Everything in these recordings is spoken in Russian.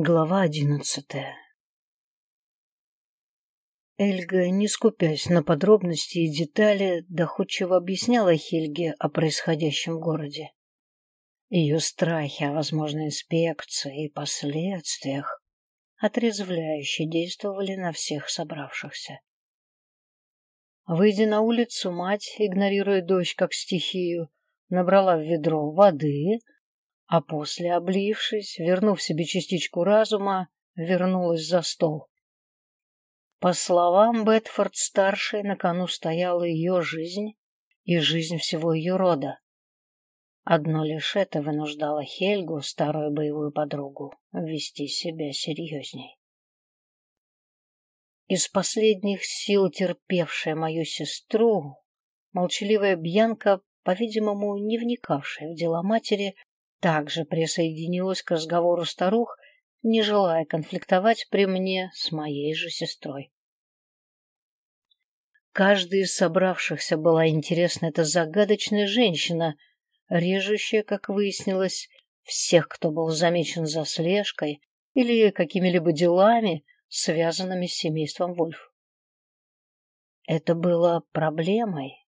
Глава одиннадцатая Эльга, не скупясь на подробности и детали, доходчиво объясняла Хельге о происходящем в городе. Ее страхи о возможной инспекции и последствиях отрезвляюще действовали на всех собравшихся. Выйдя на улицу, мать, игнорируя дождь как стихию, набрала в ведро воды, а после, облившись, вернув себе частичку разума, вернулась за стол. По словам Бетфорд-старшей, на кону стояла ее жизнь и жизнь всего ее рода. Одно лишь это вынуждало Хельгу, старую боевую подругу, вести себя серьезней. Из последних сил терпевшая мою сестру, молчаливая Бьянка, по-видимому, не вникавшая в дела матери, также присоединилась к разговору старух, не желая конфликтовать при мне с моей же сестрой. Каждый из собравшихся была интересна эта загадочная женщина, режущая, как выяснилось, всех, кто был замечен за слежкой или какими-либо делами, связанными с семейством Вольф. Это было проблемой.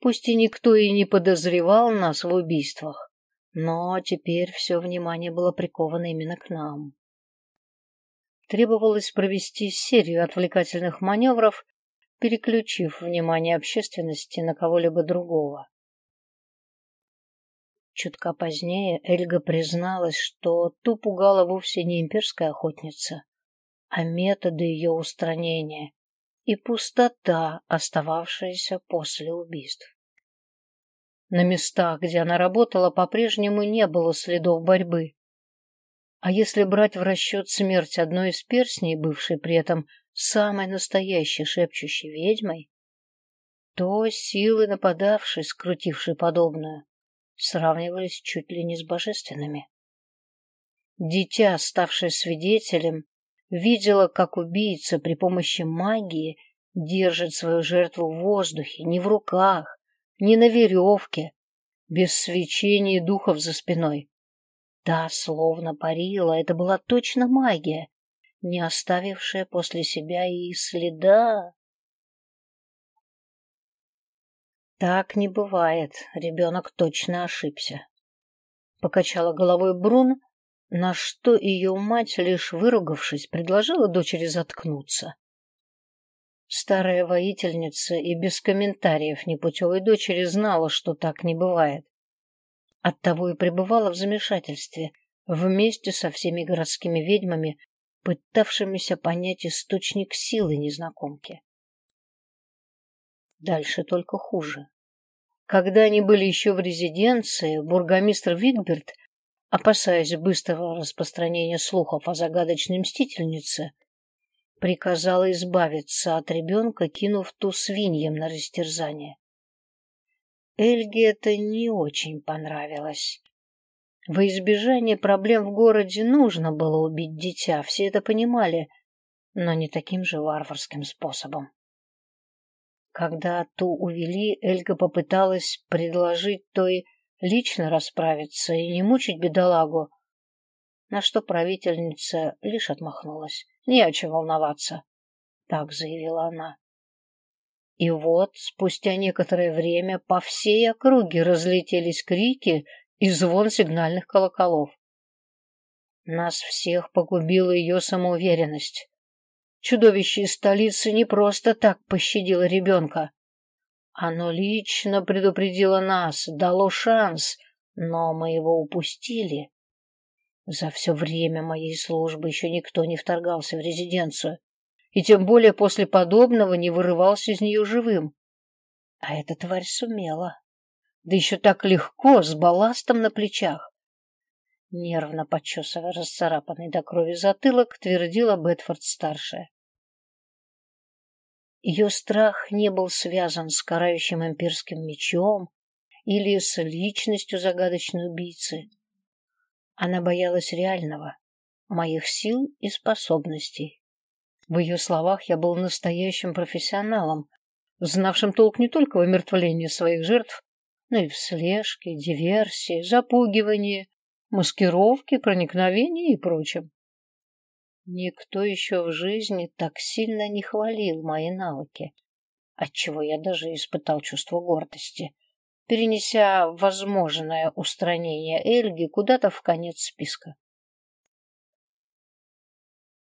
Пусть и никто и не подозревал нас в убийствах, но теперь все внимание было приковано именно к нам. Требовалось провести серию отвлекательных маневров, переключив внимание общественности на кого-либо другого. Чутка позднее Эльга призналась, что ту пугала вовсе не имперская охотница, а методы ее устранения и пустота, остававшаяся после убийств. На местах, где она работала, по-прежнему не было следов борьбы. А если брать в расчет смерть одной из перстней, бывшей при этом самой настоящей шепчущей ведьмой, то силы нападавшей, скрутившей подобную, сравнивались чуть ли не с божественными. Дитя, ставшее свидетелем, видела, как убийца при помощи магии держит свою жертву в воздухе, не в руках, не на веревке, без свечения духов за спиной. Та словно парила, это была точно магия, не оставившая после себя и следа. Так не бывает, ребенок точно ошибся. Покачала головой Брун, на что ее мать, лишь выругавшись, предложила дочери заткнуться. Старая воительница и без комментариев непутевой дочери знала, что так не бывает. Оттого и пребывала в замешательстве, вместе со всеми городскими ведьмами, пытавшимися понять источник силы незнакомки. Дальше только хуже. Когда они были еще в резиденции, бургомистр Вигберт, опасаясь быстрого распространения слухов о загадочной мстительнице, приказала избавиться от ребенка, кинув ту свиньям на растерзание. Эльге это не очень понравилось. Во избежание проблем в городе нужно было убить дитя, все это понимали, но не таким же варварским способом. Когда ту увели, Эльга попыталась предложить той лично расправиться и не мучить бедолагу, на что правительница лишь отмахнулась. «Не о чем волноваться», — так заявила она. И вот, спустя некоторое время, по всей округе разлетелись крики и звон сигнальных колоколов. Нас всех погубила ее самоуверенность. Чудовище из столицы не просто так пощадило ребенка. Оно лично предупредило нас, дало шанс, но мы его упустили. За все время моей службы еще никто не вторгался в резиденцию, и тем более после подобного не вырывался из нее живым. А эта тварь сумела. Да еще так легко, с балластом на плечах. Нервно почесывая расцарапанный до крови затылок, твердила Бетфорд-старшая. Ее страх не был связан с карающим имперским мечом или с личностью загадочной убийцы. Она боялась реального, моих сил и способностей. В ее словах я был настоящим профессионалом, знавшим толк не только в умертвлении своих жертв, но и в слежке, диверсии, запугивании, маскировке, проникновении и прочем. Никто еще в жизни так сильно не хвалил мои навыки, отчего я даже испытал чувство гордости, перенеся возможное устранение Эльги куда-то в конец списка.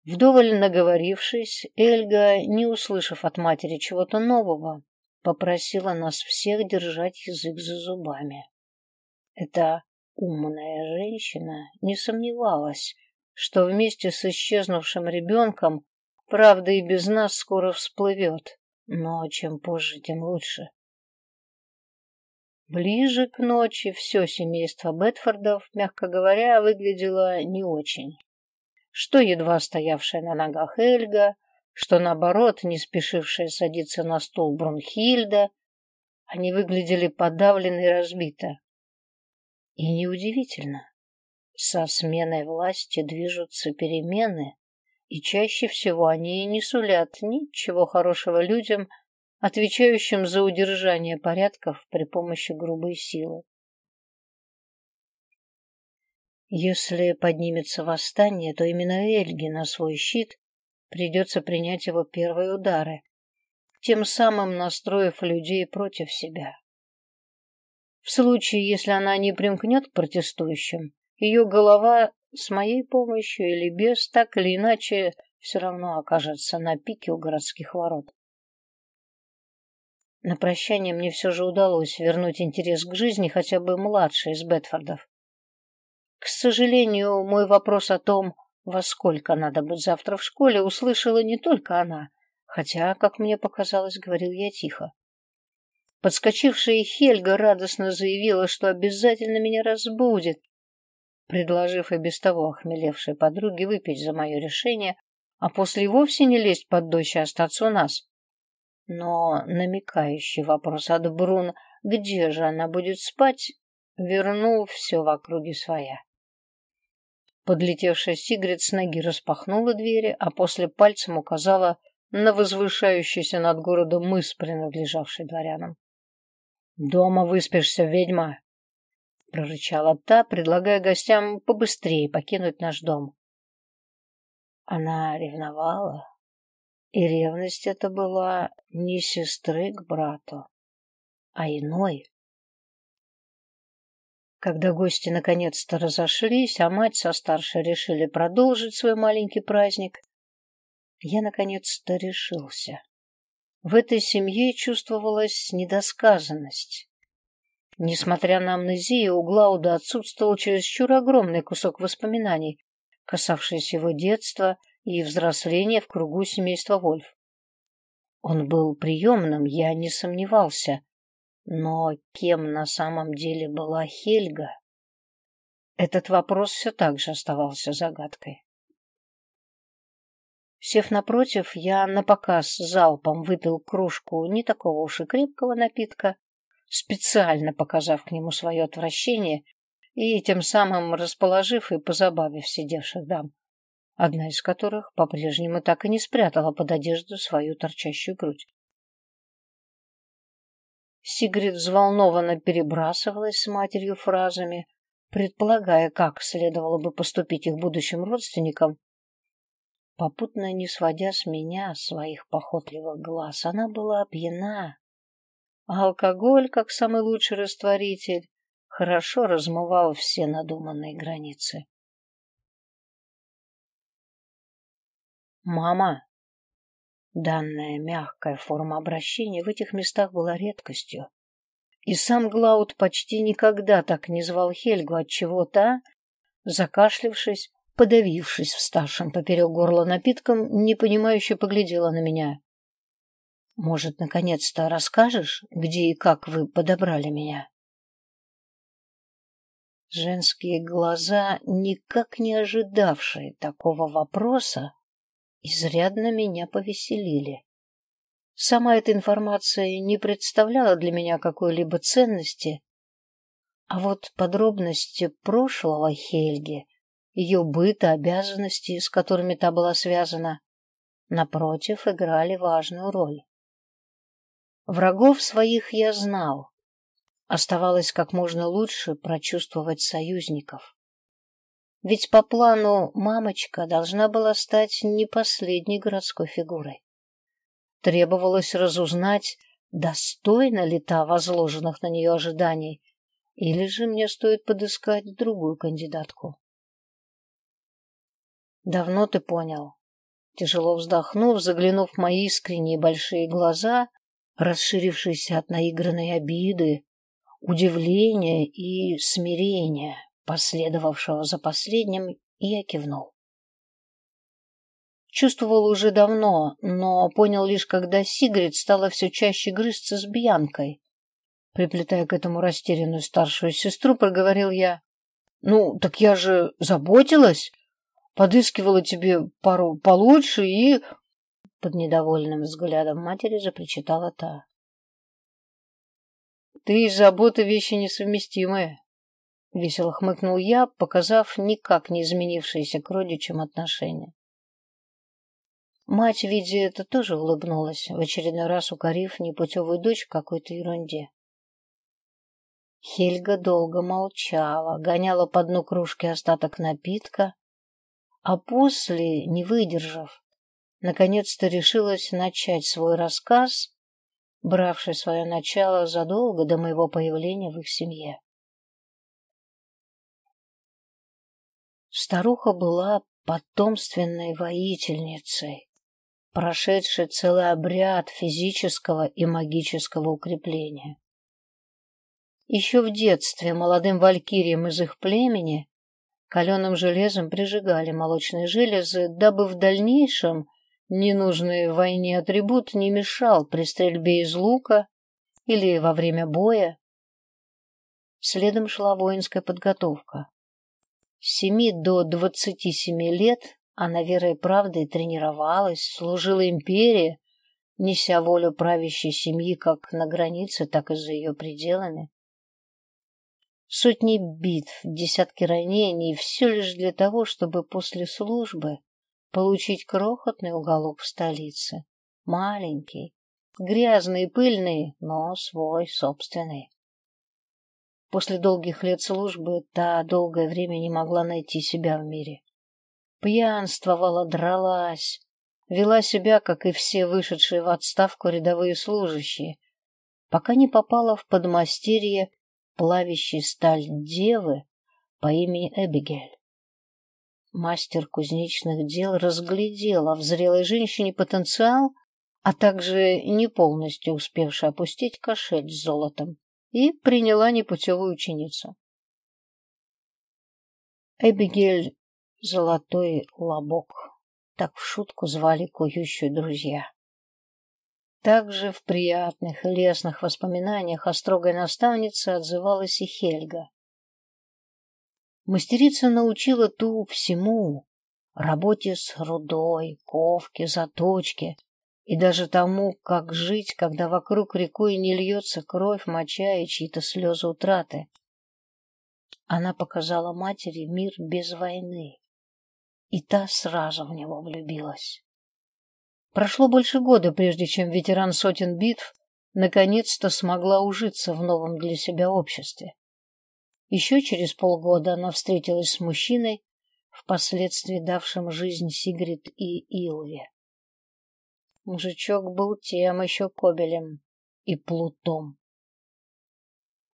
Вдоволь наговорившись, Эльга, не услышав от матери чего-то нового, попросила нас всех держать язык за зубами. Эта умная женщина не сомневалась, что вместе с исчезнувшим ребенком правда и без нас скоро всплывет, но чем позже, тем лучше. Ближе к ночи все семейство Бетфордов, мягко говоря, выглядело не очень. Что едва стоявшая на ногах Эльга, что, наоборот, не спешившая садиться на стул Брунхильда, они выглядели подавленно и разбито. И неудивительно. Со сменой власти движутся перемены, и чаще всего они не сулят ничего хорошего людям, отвечающим за удержание порядков при помощи грубой силы. Если поднимется восстание, то именно Эльги на свой щит придется принять его первые удары, тем самым настроив людей против себя. В случае, если она не примкнет к протестующим, ее голова с моей помощью или без, так или иначе, все равно окажется на пике у городских ворот. На прощание мне все же удалось вернуть интерес к жизни хотя бы младшей из Бетфордов. К сожалению, мой вопрос о том, во сколько надо быть завтра в школе, услышала не только она, хотя, как мне показалось, говорил я тихо. Подскочившая Хельга радостно заявила, что обязательно меня разбудит, предложив и без того охмелевшей подруге выпить за мое решение, а после вовсе не лезть под дождь и остаться у нас. Но намекающий вопрос от Брун, где же она будет спать, вернул все в округе своя. Подлетевшая Сигрид с ноги распахнула двери, а после пальцем указала на возвышающийся над городом мыс, принадлежавший дворянам. «Дома выспишься, ведьма!» — прорычала та, предлагая гостям побыстрее покинуть наш дом. Она ревновала, и ревность эта была не сестры к брату, а иной. Когда гости наконец-то разошлись, а мать со старшей решили продолжить свой маленький праздник, я наконец-то решился. В этой семье чувствовалась недосказанность. Несмотря на амнезию, у Глауда отсутствовал чересчур огромный кусок воспоминаний, касавшийся его детства и взросления в кругу семейства Вольф. Он был приемным, я не сомневался, но кем на самом деле была Хельга? Этот вопрос все так же оставался загадкой. Сев напротив, я напоказ залпом выпил кружку не такого уж и крепкого напитка, специально показав к нему свое отвращение и тем самым расположив и позабавив сидевших дам, одна из которых по-прежнему так и не спрятала под одежду свою торчащую грудь. Сигрид взволнованно перебрасывалась с матерью фразами, предполагая, как следовало бы поступить их будущим родственникам. Попутно не сводя с меня своих похотливых глаз, она была пьяна а алкоголь, как самый лучший растворитель, хорошо размывал все надуманные границы. «Мама!» Данная мягкая форма обращения в этих местах была редкостью. И сам Глауд почти никогда так не звал Хельгу от чего-то, закашлившись, подавившись вставшим поперек горла напитком, непонимающе поглядела на меня. Может, наконец-то расскажешь, где и как вы подобрали меня? Женские глаза, никак не ожидавшие такого вопроса, изрядно меня повеселили. Сама эта информация не представляла для меня какой-либо ценности, а вот подробности прошлого Хельги, ее быта, обязанностей, с которыми та была связана, напротив, играли важную роль. Врагов своих я знал. Оставалось как можно лучше прочувствовать союзников. Ведь по плану мамочка должна была стать не последней городской фигурой. Требовалось разузнать, достойна ли та возложенных на нее ожиданий, или же мне стоит подыскать другую кандидатку. Давно ты понял. Тяжело вздохнув, заглянув в мои искренние большие глаза, расширившиеся от наигранной обиды, удивления и смирения, последовавшего за последним, я кивнул. Чувствовал уже давно, но понял лишь, когда Сигрид стала все чаще грызться с Бьянкой. Приплетая к этому растерянную старшую сестру, проговорил я. «Ну, так я же заботилась, подыскивала тебе пару получше и...» Под недовольным взглядом матери запричитала та. «Ты и забота вещи несовместимые», — весело хмыкнул я, показав никак не изменившиеся к родичам отношения. Мать, видя это, тоже улыбнулась, в очередной раз укорив непутевую дочь какой-то ерунде. Хельга долго молчала, гоняла по дну кружки остаток напитка, а после, не выдержав, наконец-то решилась начать свой рассказ, бравший свое начало задолго до моего появления в их семье. Старуха была потомственной воительницей, прошедший целый обряд физического и магического укрепления. Еще в детстве молодым валькириям из их племени каленым железом прижигали молочные железы, дабы в дальнейшем ненужный войне атрибут не мешал при стрельбе из лука или во время боя. Следом шла воинская подготовка. С семи до двадцати семи лет она верой и правдой тренировалась, служила империи, неся волю правящей семьи как на границе, так и за ее пределами. Сотни битв, десятки ранений, все лишь для того, чтобы после службы получить крохотный уголок в столице. Маленький, грязный и пыльный, но свой, собственный. После долгих лет службы та долгое время не могла найти себя в мире. Пьянствовала, дралась, вела себя, как и все вышедшие в отставку рядовые служащие, пока не попала в подмастерье плавящей сталь девы по имени Эбигель. Мастер кузнечных дел разглядела в зрелой женщине потенциал, а также не полностью успевший опустить кошель с золотом, и приняла непутевую ученицу. Эбигель Золотой Лобок. Так в шутку звали кующую друзья. Также в приятных и лестных воспоминаниях о строгой наставнице отзывалась и Хельга. Мастерица научила ту всему — работе с рудой, ковке, заточке и даже тому, как жить, когда вокруг рекой не льется кровь, моча и чьи-то слезы утраты. Она показала матери мир без войны и та сразу в него влюбилась. Прошло больше года, прежде чем ветеран сотен битв наконец-то смогла ужиться в новом для себя обществе. Еще через полгода она встретилась с мужчиной, впоследствии давшим жизнь Сигрид и Илве. Мужичок был тем еще кобелем и плутом.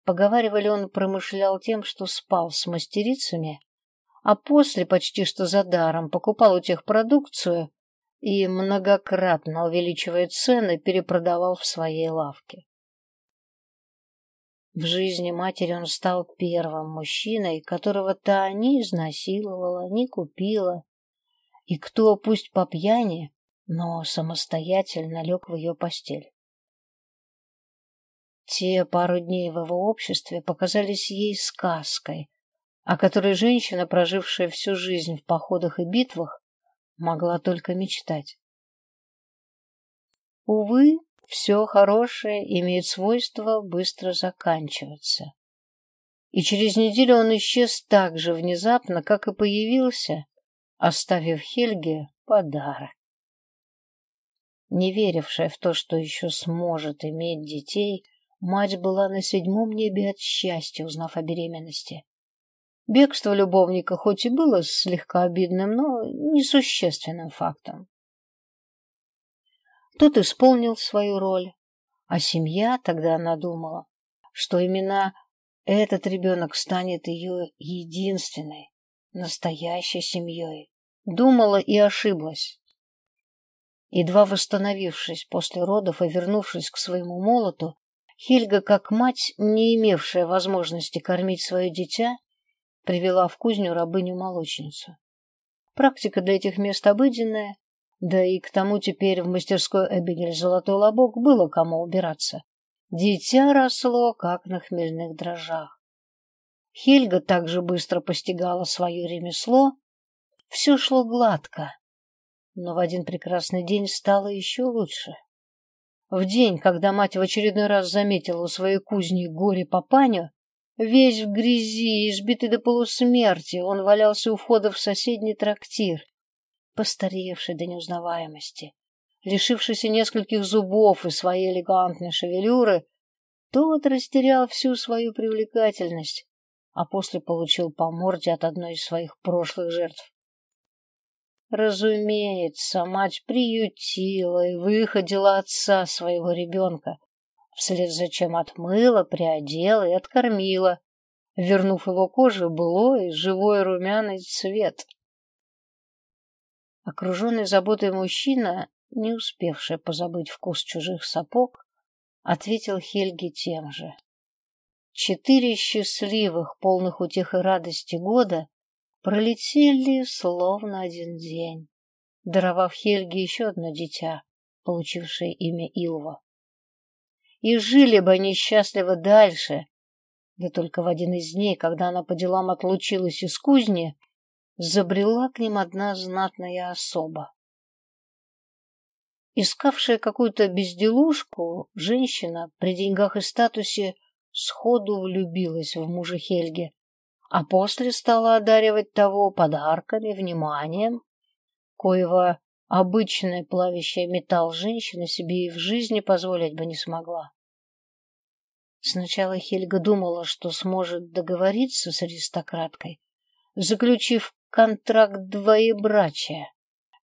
Поговаривали, он промышлял тем, что спал с мастерицами, а после почти что за даром покупал у тех продукцию и, многократно увеличивая цены, перепродавал в своей лавке. В жизни матери он стал первым мужчиной, которого та не изнасиловала, не купила, и кто, пусть по пьяни, но самостоятельно лег в ее постель. Те пару дней в его обществе показались ей сказкой, о которой женщина, прожившая всю жизнь в походах и битвах, могла только мечтать. Увы, все хорошее имеет свойство быстро заканчиваться. И через неделю он исчез так же внезапно, как и появился, оставив Хельге подарок. Не верившая в то, что еще сможет иметь детей, мать была на седьмом небе от счастья, узнав о беременности. Бегство любовника хоть и было слегка обидным, но несущественным фактом. Тот исполнил свою роль, а семья, тогда она думала, что именно этот ребенок станет ее единственной, настоящей семьей. Думала и ошиблась. Едва восстановившись после родов и вернувшись к своему молоту, Хильга, как мать, не имевшая возможности кормить свое дитя, привела в кузню рабыню-молочницу. Практика для этих мест обыденная, да и к тому теперь в мастерской Эбигель Золотой Лобок было кому убираться. Дитя росло, как на хмельных дрожжах. Хельга также быстро постигала свое ремесло. Все шло гладко, но в один прекрасный день стало еще лучше. В день, когда мать в очередной раз заметила у своей кузни горе папаню, весь в грязи, избитый до полусмерти, он валялся у входа в соседний трактир, постаревший до неузнаваемости, лишившийся нескольких зубов и своей элегантной шевелюры, тот растерял всю свою привлекательность, а после получил по морде от одной из своих прошлых жертв. Разумеется, мать приютила и выходила отца своего ребенка, вслед за чем отмыла, приодела и откормила, вернув его коже былой, живой румяный цвет. Окруженный заботой мужчина, не успевший позабыть вкус чужих сапог, ответил Хельге тем же. Четыре счастливых, полных утех и радости года пролетели словно один день, даровав Хельге еще одно дитя, получившее имя Илва. И жили бы они счастливо дальше, да только в один из дней, когда она по делам отлучилась из кузни, забрела к ним одна знатная особа. Искавшая какую-то безделушку, женщина при деньгах и статусе сходу влюбилась в мужа Хельги, а после стала одаривать того подарками, вниманием, коего обычная плавящая металл женщина себе и в жизни позволить бы не смогла. Сначала Хельга думала, что сможет договориться с аристократкой, заключив контракт двоебрачия,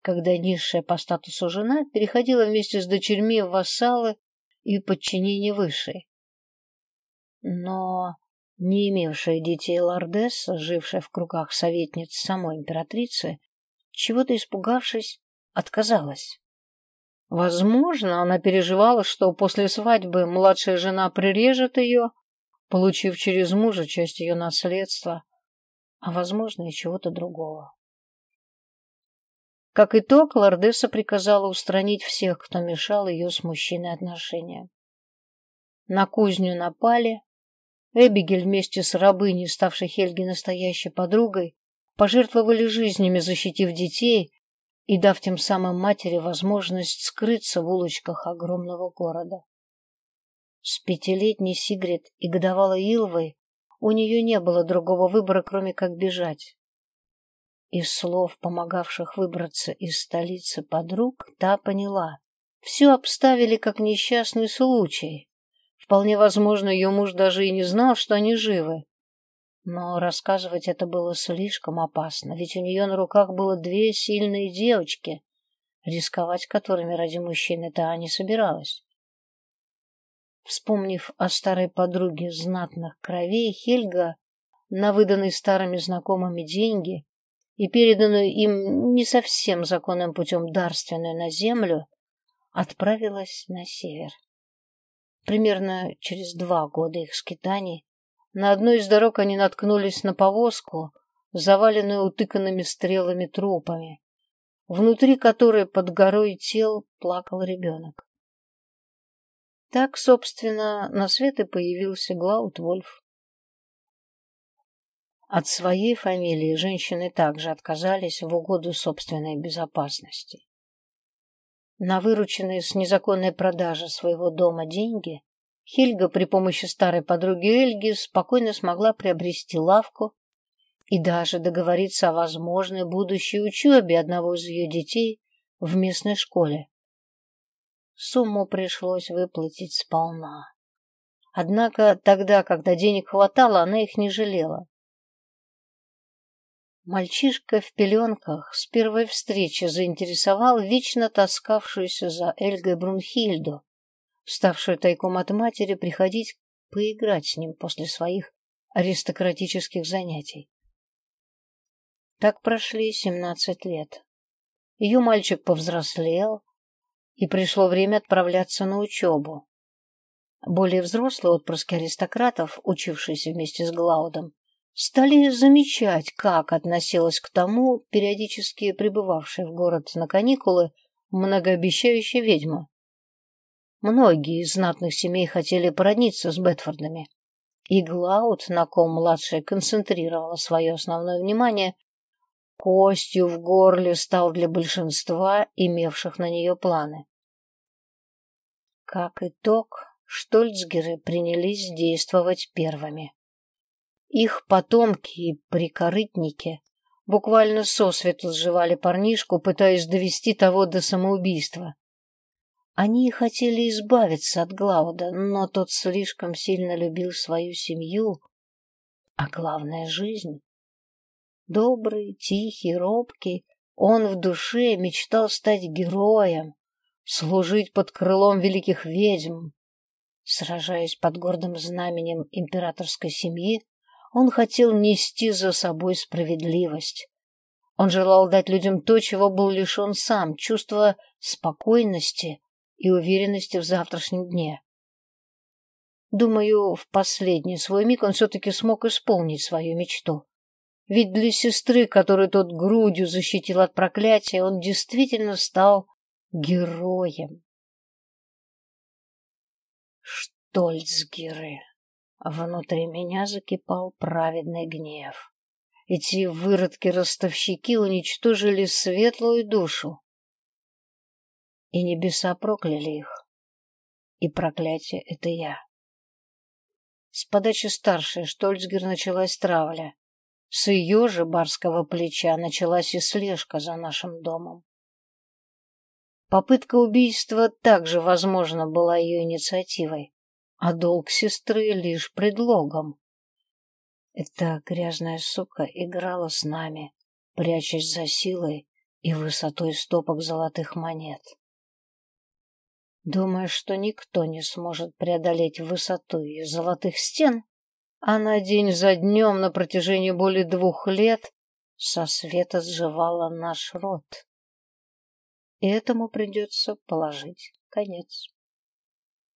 когда низшая по статусу жена переходила вместе с дочерьми в вассалы и подчинение высшей. Но не имевшая детей лордесса, жившая в кругах советниц самой императрицы, чего-то испугавшись, отказалась. Возможно, она переживала, что после свадьбы младшая жена прирежет ее, получив через мужа часть ее наследства, а, возможно, и чего-то другого. Как итог, лордесса приказала устранить всех, кто мешал ее с мужчиной отношениям. На кузню напали, Эбигель вместе с рабыней, ставшей Хельги настоящей подругой, пожертвовали жизнями, защитив детей и дав тем самым матери возможность скрыться в улочках огромного города. С пятилетней Сигрид и годовалой Илвой у нее не было другого выбора, кроме как бежать. Из слов, помогавших выбраться из столицы подруг, та поняла. Все обставили как несчастный случай, Вполне возможно, ее муж даже и не знал, что они живы. Но рассказывать это было слишком опасно, ведь у нее на руках было две сильные девочки, рисковать которыми ради мужчины-то не собиралась. Вспомнив о старой подруге знатных кровей, Хельга на выданные старыми знакомыми деньги и переданную им не совсем законным путем дарственную на землю, отправилась на север. Примерно через два года их скитаний на одной из дорог они наткнулись на повозку, заваленную утыканными стрелами трупами, внутри которой под горой тел плакал ребенок. Так, собственно, на свет и появился Глаут Вольф. От своей фамилии женщины также отказались в угоду собственной безопасности. На вырученные с незаконной продажи своего дома деньги Хельга при помощи старой подруги Эльги спокойно смогла приобрести лавку и даже договориться о возможной будущей учебе одного из ее детей в местной школе. Сумму пришлось выплатить сполна. Однако тогда, когда денег хватало, она их не жалела. Мальчишка в пеленках с первой встречи заинтересовал вечно таскавшуюся за Эльгой Брунхильду, ставшую тайком от матери приходить поиграть с ним после своих аристократических занятий. Так прошли семнадцать лет. Ее мальчик повзрослел, и пришло время отправляться на учебу. Более взрослые отпрыски аристократов, учившиеся вместе с Глаудом, стали замечать, как относилась к тому периодически прибывавшая в город на каникулы многообещающая ведьма. Многие из знатных семей хотели породниться с Бетфордами, и Глауд, на ком младшая концентрировала свое основное внимание, костью в горле стал для большинства имевших на нее планы. Как итог, штольцгеры принялись действовать первыми. Их потомки и прикорытники буквально сосвету сживали парнишку, пытаясь довести того до самоубийства. Они хотели избавиться от Глауда, но тот слишком сильно любил свою семью, а главное — жизнь. Добрый, тихий, робкий, он в душе мечтал стать героем, служить под крылом великих ведьм. Сражаясь под гордым знаменем императорской семьи, он хотел нести за собой справедливость. Он желал дать людям то, чего был лишен сам, чувство спокойности и уверенности в завтрашнем дне. Думаю, в последний свой миг он все-таки смог исполнить свою мечту. Ведь для сестры, которую тот грудью защитил от проклятия, он действительно стал героем. Штольцгеры. Внутри меня закипал праведный гнев. Эти выродки-ростовщики уничтожили светлую душу. И небеса прокляли их. И проклятие — это я. С подачи старшей Штольцгер началась травля. С ее же барского плеча началась и слежка за нашим домом. Попытка убийства также, возможно, была ее инициативой а долг сестры лишь предлогом. Эта грязная сука играла с нами, прячась за силой и высотой стопок золотых монет. Думая, что никто не сможет преодолеть высоту ее золотых стен, она день за днем на протяжении более двух лет со света сживала наш род. И этому придется положить конец.